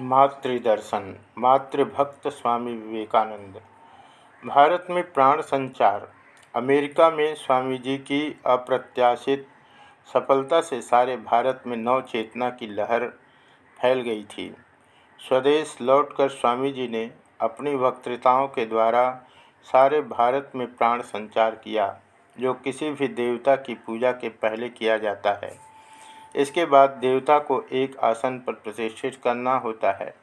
मातृदर्शन, मातृभक्त स्वामी विवेकानंद। भारत में प्राण संचार, अमेरिका में स्वामी जी की अप्रत्याशित सफलता से सारे भारत में नव चेतना की लहर फैल गई थी। स्वदेश लौटकर स्वामी जी ने अपनी वक्तृताओं के द्वारा सारे भारत में प्राण संचार किया, जो किसी भी देवता की पूजा के पहले किया जाता है। इसके बाद देवता को एक आसन पर प्रतिष्ठित करना होता है।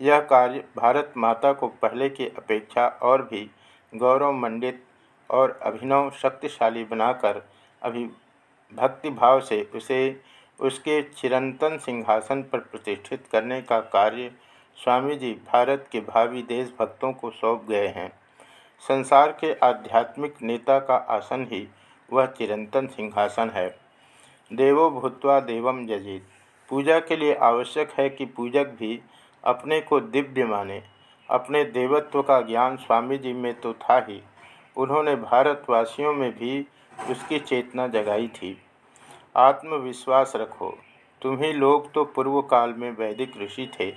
यह कार्य भारत माता को पहले की अपेक्षा और भी गौरवमंडित और अभिनव शक्तिशाली बनाकर अभी भक्तिभाव से उसे उसके चिरंतन सिंहासन पर प्रतिष्ठित करने का कार्य स्वामी जी भारत के भावी देशभक्तों को सौंप गए हैं। संसार के आध्यात्मिक नेता का आसन ही वह चिरंतन सिंहासन है। देवो भूतवा देवम जजित। पूजा के लिए आवश्यक है कि पूजक भी अपने को दिव्य माने। अपने देवत्व का ज्ञान स्वामी जी में तो था ही। उन्होंने भारतवासियों में भी उसकी चेतना जगाई थी। आत्मविश्वास रखो। तुम ही लोग तो पूर्व काल में वैदिक ऋषि थे।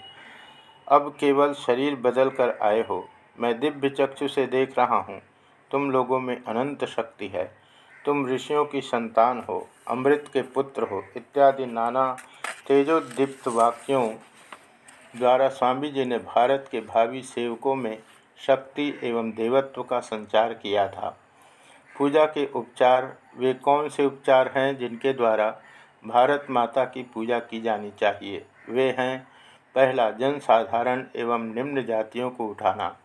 अब केवल शरीर बदल कर आए हो। मैं दिव्य चक्षु से देख रहा हूँ। तुम लोगों में अनंत शक्ति है। तुम ऋषियों की संतान हो, अमृत के पुत्र हो, इत्यादि नाना तेजोदीप्त वाक्यों द्वारा स्वामी जी ने भारत के भावी सेवकों में शक्ति एवं देवत्व का संचार किया था। पूजा के उपचार, वे कौन से उपचार हैं जिनके द्वारा भारत माता की पूजा की जानी चाहिए? वे हैं, पहला जन साधारण एवं निम्न जातियों को उठाना।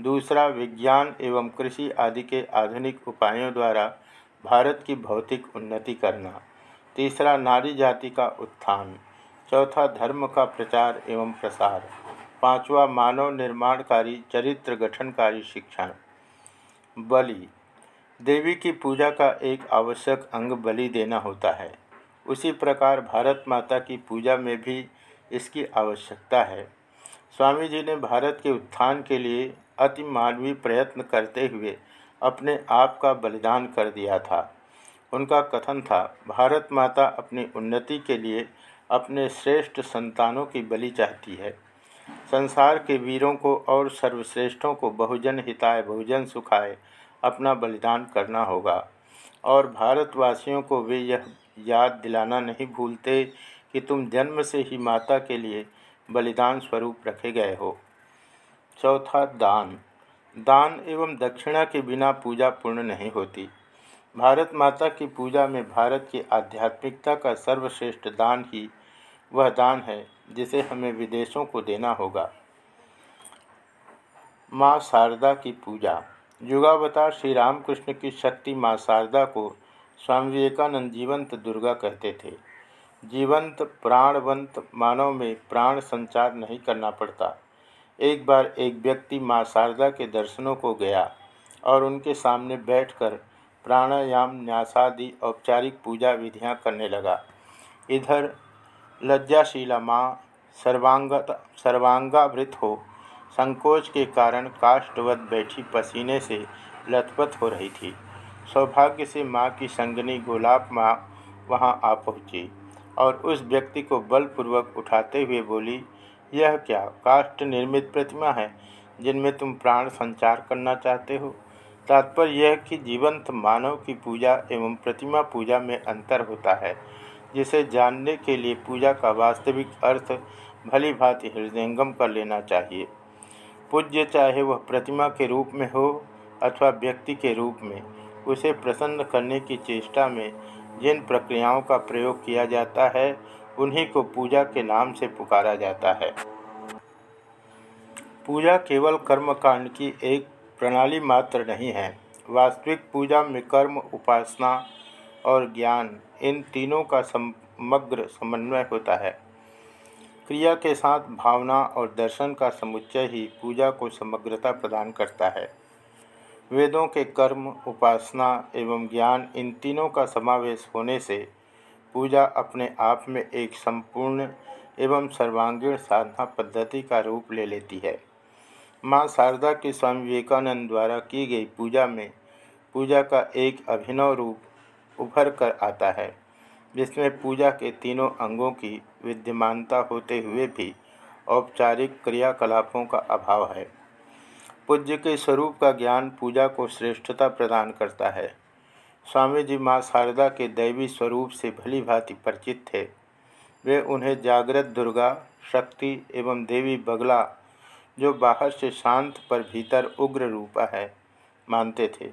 दूसरा, विज्ञान एवं कृषि आदि के आधुनिक उपायों द्वारा भारत की भौतिक उन्नति करना। तीसरा, नारी जाति का उत्थान। चौथा, धर्म का प्रचार एवं प्रसार। पांचवा, मानव निर्माणकारी, चरित्र गठनकारी शिक्षण। बलि। देवी की पूजा का एक आवश्यक अंग बलि देना होता है। उसी प्रकार भारत माता की पूजा में भी इसकी आवश्यकता है। स्वामी जी ने भारत के उत्थान के लिए अति मानवीय प्रयत्न करते हुए अपने आप का बलिदान कर दिया था। उनका कथन था, भारत माता अपनी उन्नति के लिए अपने श्रेष्ठ संतानों की बलि चाहती है। संसार के वीरों को और सर्वश्रेष्ठों को बहुजन हिताय, बहुजन सुखाय अपना बलिदान करना होगा। और भारतवासियों को वे यह याद दिलाना नहीं भूलते कि तुम जन्म से ही माता के लिए बलिदान स्वरूप रखे गए हो। चौथा दान। दान एवं दक्षिणा के बिना पूजा पूर्ण नहीं होती। भारत माता की पूजा में भारत की आध्यात्मिकता का सर्वश्रेष्ठ दान ही वह दान है, जिसे हमें विदेशों को देना होगा। माँ शारदा की पूजा। युगावतार श्री रामकृष्ण की शक्ति माँ शारदा को स्वामी विवेकानंद जीवंत दुर्गा कहते थे। जीवंत, प्राणवंत मानव में प्राण संचार नहीं करना पड़ता। एक बार एक व्यक्ति माँ शारदा के दर्शनों को गया और उनके सामने बैठकर प्राणायाम, न्यासादि, औपचारिक पूजा विधियाँ करने लगा। इधर लज्जाशीला माँ सर्वांग सर्वांगावृत हो, संकोच के कारण काष्ठवत बैठी पसीने से लथपथ हो रही थी। सौभाग्य से माँ की संगनी गोलाब माँ वहाँ आ पहुँची और उस व्यक्ति को बलपूर्वक उठाते हुए बोली यह क्या काष्ट निर्मित प्रतिमा है, जिनमें तुम प्राण संचार करना चाहते हो? तात्पर्य यह कि जीवंत मानव की पूजा एवं प्रतिमा पूजा में अंतर होता है, जिसे जानने के लिए पूजा का वास्तविक अर्थ भली भांति हृदयंगम कर लेना चाहिए। पूज्य चाहे वह प्रतिमा के रूप में हो अथवा व्यक्ति के रूप में, उसे प्रसन्न करने की चेष्टा में जिन प्रक्रियाओं का प्रयोग किया जाता है उन्हीं को पूजा के नाम से पुकारा जाता है। पूजा केवल कर्मकांड की एक प्रणाली मात्र नहीं है, वास्तविक पूजा में कर्म, उपासना और ज्ञान, इन तीनों का समग्र समन्वय होता है। क्रिया के साथ भावना और दर्शन का समुच्चय ही पूजा को समग्रता प्रदान करता है। वेदों के कर्म, उपासना एवं ज्ञान इन तीनों का समावेश होने से पूजा अपने आप में एक संपूर्ण एवं सर्वांगीण साधना पद्धति का रूप ले लेती है। माँ शारदा के स्वामी विवेकानंद द्वारा की गई पूजा में पूजा का एक अभिनव रूप उभर कर आता है, जिसमें पूजा के तीनों अंगों की विद्यमानता होते हुए भी औपचारिक क्रियाकलापों का अभाव है। पूज्य के स्वरूप का ज्ञान पूजा को श्रेष्ठता प्रदान करता है। स्वामी जी माँ शारदा के दैवी स्वरूप से भली भांति परिचित थे। वे उन्हें जागृत दुर्गा, शक्ति एवं देवी बगला, जो बाहर से शांत पर भीतर उग्र रूपा है, मानते थे।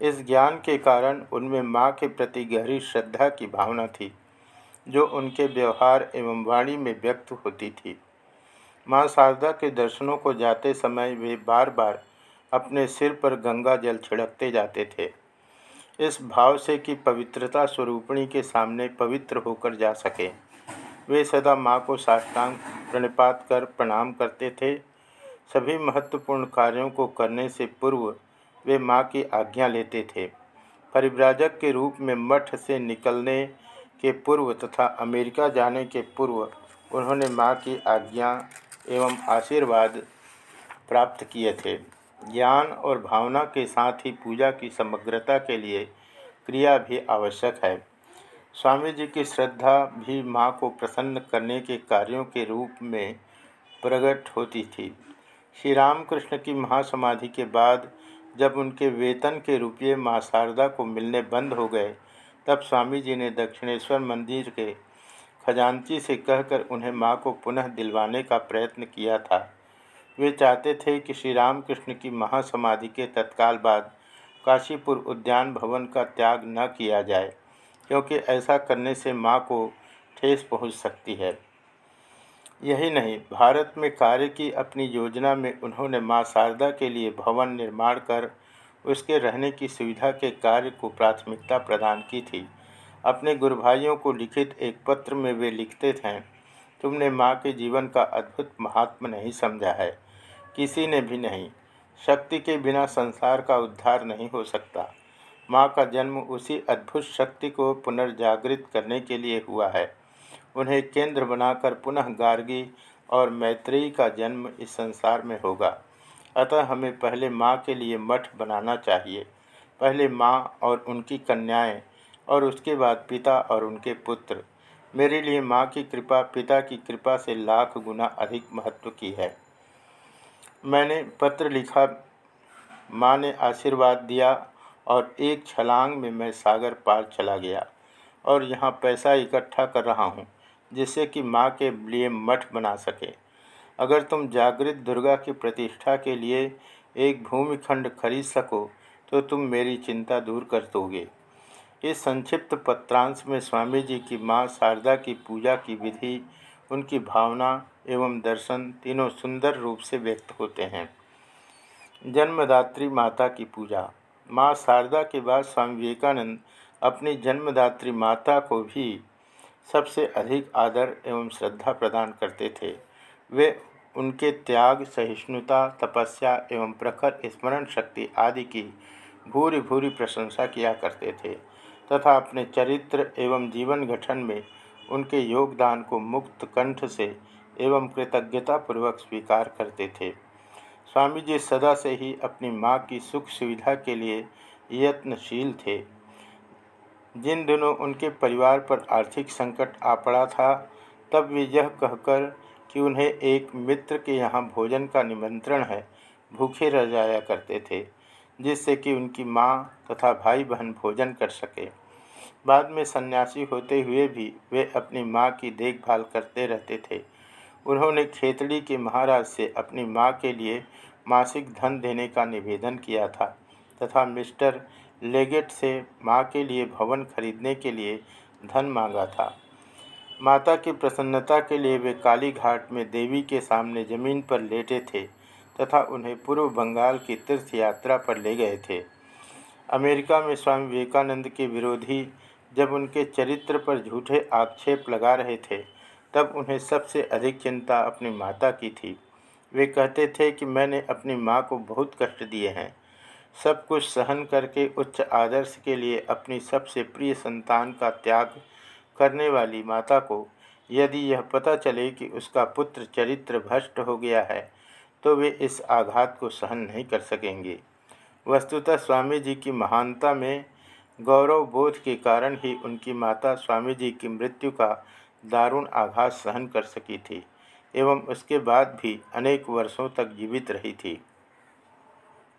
इस ज्ञान के कारण उनमें माँ के प्रति गहरी श्रद्धा की भावना थी, जो उनके व्यवहार एवं वाणी में व्यक्त होती थी। माँ शारदा के दर्शनों को जाते समय वे बार बार अपने सिर पर गंगा जल छिड़कते जाते थे। इस भाव से कि पवित्रता स्वरूपणी के सामने पवित्र होकर जा सके। वे सदा माँ को साष्टांग प्रणिपात कर प्रणाम करते थे। सभी महत्वपूर्ण कार्यों को करने से पूर्व वे माँ की आज्ञा लेते थे। परिव्राजक के रूप में मठ से निकलने के पूर्व तथा अमेरिका जाने के पूर्व उन्होंने माँ की आज्ञा एवं आशीर्वाद प्राप्त किए थे। ज्ञान और भावना के साथ ही पूजा की समग्रता के लिए क्रिया भी आवश्यक है। स्वामी जी की श्रद्धा भी माँ को प्रसन्न करने के कार्यों के रूप में प्रकट होती थी। श्री रामकृष्ण की महासमाधि के बाद जब उनके वेतन के रुपये माँ शारदा को मिलने बंद हो गए, तब स्वामी जी ने दक्षिणेश्वर मंदिर के खजांची से कहकर उन्हें माँ को पुनः दिलवाने का प्रयत्न किया था। वे चाहते थे कि श्री रामकृष्ण की महासमाधि के तत्काल बाद काशीपुर उद्यान भवन का त्याग न किया जाए, क्योंकि ऐसा करने से माँ को ठेस पहुँच सकती है। यही नहीं, भारत में कार्य की अपनी योजना में उन्होंने माँ शारदा के लिए भवन निर्माण कर उसके रहने की सुविधा के कार्य को प्राथमिकता प्रदान की थी। अपने गुरु भाइयों को लिखित एक पत्र में वे लिखते थे, तुमने माँ के जीवन का अद्भुत महात्म नहीं समझा है। किसी ने भी नहीं। शक्ति के बिना संसार का उद्धार नहीं हो सकता। माँ का जन्म उसी अद्भुत शक्ति को पुनर्जागृत करने के लिए हुआ है। उन्हें केंद्र बनाकर पुनः गार्गी और मैत्रेयी का जन्म इस संसार में होगा। अतः हमें पहले माँ के लिए मठ बनाना चाहिए। पहले माँ और उनकी कन्याएँ और उसके बाद पिता और उनके पुत्र। मेरे लिए माँ की कृपा पिता की कृपा से लाख गुना अधिक महत्व की है। मैंने पत्र लिखा, माँ ने आशीर्वाद दिया और एक छलांग में मैं सागर पार चला गया और यहाँ पैसा इकट्ठा कर रहा हूँ, जिससे कि माँ के लिए मठ बना सके। अगर तुम जागृत दुर्गा की प्रतिष्ठा के लिए एक भूमिखंड खरीद सको तो तुम मेरी चिंता दूर कर दोगे। इस संक्षिप्त पत्रांश में स्वामी जी की माँ शारदा की पूजा की विधि उनकी भावना एवं दर्शन तीनों सुंदर रूप से व्यक्त होते हैं। जन्मदात्री माता की पूजा। माँ शारदा के बाद स्वामी विवेकानंद अपनी जन्मदात्री माता को भी सबसे अधिक आदर एवं श्रद्धा प्रदान करते थे। वे उनके त्याग, सहिष्णुता, तपस्या एवं प्रखर स्मरण शक्ति आदि की भूरी भूरी प्रशंसा किया करते थे तथा अपने चरित्र एवं जीवन गठन में उनके योगदान को मुक्त कंठ से एवं कृतज्ञतापूर्वक स्वीकार करते थे। स्वामी जी सदा से ही अपनी माँ की सुख सुविधा के लिए यत्नशील थे। जिन दिनों उनके परिवार पर आर्थिक संकट आ पड़ा था, तब वे यह कहकर कि उन्हें एक मित्र के यहाँ भोजन का निमंत्रण है, भूखे रह जाया करते थे, जिससे कि उनकी माँ तथा भाई बहन भोजन कर सके। बाद में सन्यासी होते हुए भी वे अपनी माँ की देखभाल करते रहते थे। उन्होंने खेतड़ी के महाराज से अपनी माँ के लिए मासिक धन देने का निवेदन किया था तथा मिस्टर लेगेट से माँ के लिए भवन खरीदने के लिए धन मांगा था। माता की प्रसन्नता के लिए वे काली घाट में देवी के सामने ज़मीन पर लेटे थे तथा उन्हें पूर्व बंगाल की तीर्थ यात्रा पर ले गए थे। अमेरिका में स्वामी विवेकानंद के विरोधी जब उनके चरित्र पर झूठे आक्षेप लगा रहे थे, तब उन्हें सबसे अधिक चिंता अपनी माता की थी। वे कहते थे कि मैंने अपनी माँ को बहुत कष्ट दिए हैं। सब कुछ सहन करके उच्च आदर्श के लिए अपनी सबसे प्रिय संतान का त्याग करने वाली माता को यदि यह पता चले कि उसका पुत्र चरित्र भ्रष्ट हो गया है तो वे इस आघात को सहन नहीं कर सकेंगे। वस्तुतः स्वामी जी की महानता में गौरव बोध के कारण ही उनकी माता स्वामी जी की मृत्यु का दारुण आघात सहन कर सकी थी, एवं उसके बाद भी अनेक वर्षों तक जीवित रही थी।